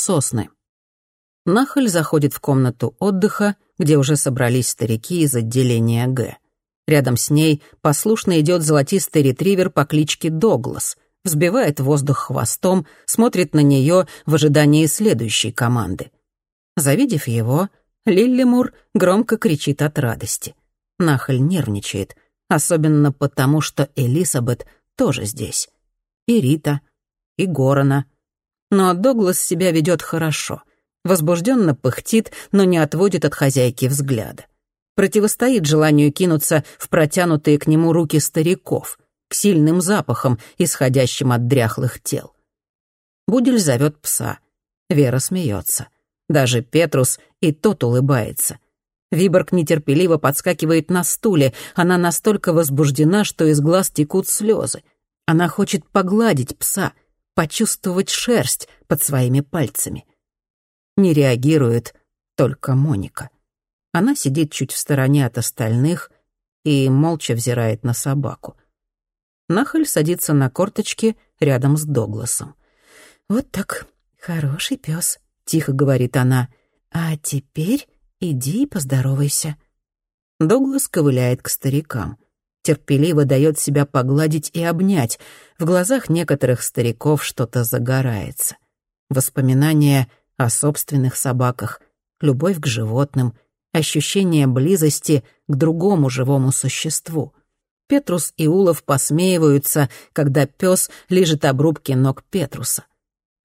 Сосны. Нахаль заходит в комнату отдыха, где уже собрались старики из отделения Г. Рядом с ней послушно идет золотистый ретривер по кличке Доглас, взбивает воздух хвостом, смотрит на нее в ожидании следующей команды. Завидев его, Лиллимур громко кричит от радости. Нахаль нервничает, особенно потому, что Элисабет тоже здесь. И Рита, и Горана. Но Доглас себя ведет хорошо — возбужденно пыхтит, но не отводит от хозяйки взгляда. Противостоит желанию кинуться в протянутые к нему руки стариков, к сильным запахам, исходящим от дряхлых тел. Будель зовет пса. Вера смеется. Даже Петрус и тот улыбается. Виборг нетерпеливо подскакивает на стуле. Она настолько возбуждена, что из глаз текут слезы. Она хочет погладить пса, почувствовать шерсть под своими пальцами. Не реагирует только Моника. Она сидит чуть в стороне от остальных и молча взирает на собаку. Нахаль садится на корточки рядом с Догласом. «Вот так, хороший пес, тихо говорит она. «А теперь иди и поздоровайся». Доглас ковыляет к старикам. Терпеливо дает себя погладить и обнять. В глазах некоторых стариков что-то загорается. Воспоминания о собственных собаках, любовь к животным, ощущение близости к другому живому существу. Петрус и Улов посмеиваются, когда пес лежит обрубки ног Петруса.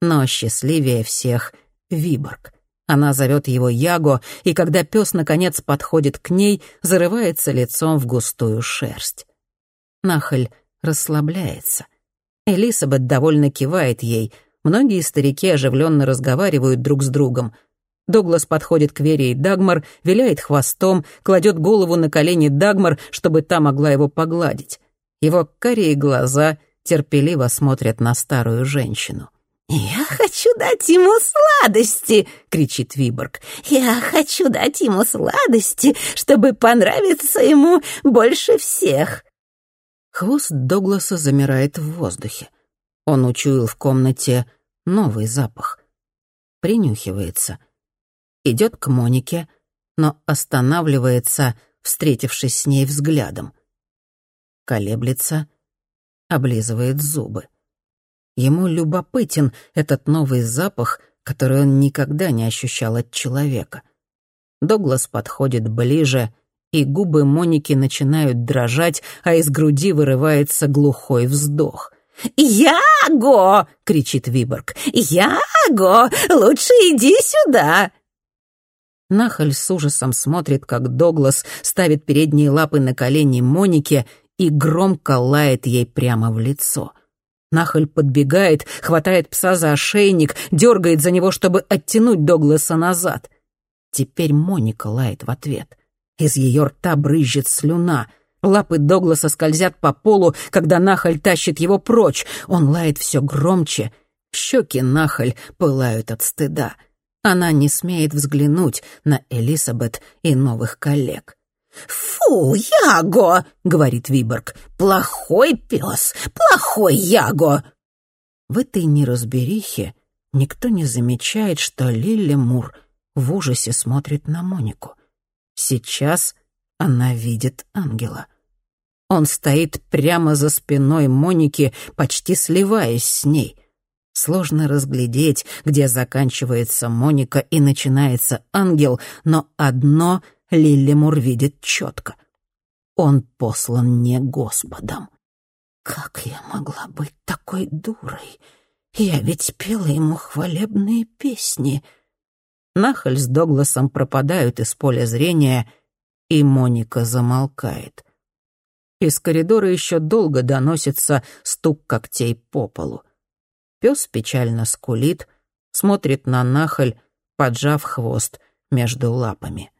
Но счастливее всех — Виборг. Она зовет его Яго, и когда пес наконец подходит к ней, зарывается лицом в густую шерсть. Нахаль расслабляется. Элисабет довольно кивает ей — Многие старики оживленно разговаривают друг с другом. Доглас подходит к Вере и Дагмар, виляет хвостом, кладет голову на колени Дагмар, чтобы та могла его погладить. Его карие глаза терпеливо смотрят на старую женщину. «Я хочу дать ему сладости!» — кричит Виборг. «Я хочу дать ему сладости, чтобы понравиться ему больше всех!» Хвост Догласа замирает в воздухе. Он учуял в комнате новый запах. Принюхивается. Идет к Монике, но останавливается, встретившись с ней взглядом. Колеблется, облизывает зубы. Ему любопытен этот новый запах, который он никогда не ощущал от человека. Доглас подходит ближе, и губы Моники начинают дрожать, а из груди вырывается глухой вздох. «Яго!» — кричит Виборг. «Яго! Лучше иди сюда!» Нахаль с ужасом смотрит, как Доглас ставит передние лапы на колени Монике и громко лает ей прямо в лицо. Нахаль подбегает, хватает пса за ошейник, дергает за него, чтобы оттянуть Догласа назад. Теперь Моника лает в ответ. Из ее рта брызжет слюна — Лапы Догласа скользят по полу, когда Нахаль тащит его прочь. Он лает все громче. Щеки Нахаль пылают от стыда. Она не смеет взглянуть на Элисабет и новых коллег. «Фу, Яго!» — говорит Виборг. «Плохой пес, плохой Яго!» В этой неразберихе никто не замечает, что Лилли Мур в ужасе смотрит на Монику. Сейчас она видит ангела. Он стоит прямо за спиной Моники, почти сливаясь с ней. Сложно разглядеть, где заканчивается Моника и начинается ангел, но одно Лилимур видит четко. Он послан не Господом. Как я могла быть такой дурой? Я ведь пела ему хвалебные песни. Нахаль с Догласом пропадают из поля зрения, и Моника замолкает. Из коридора еще долго доносится стук когтей по полу. Пес печально скулит, смотрит на нахаль, поджав хвост между лапами.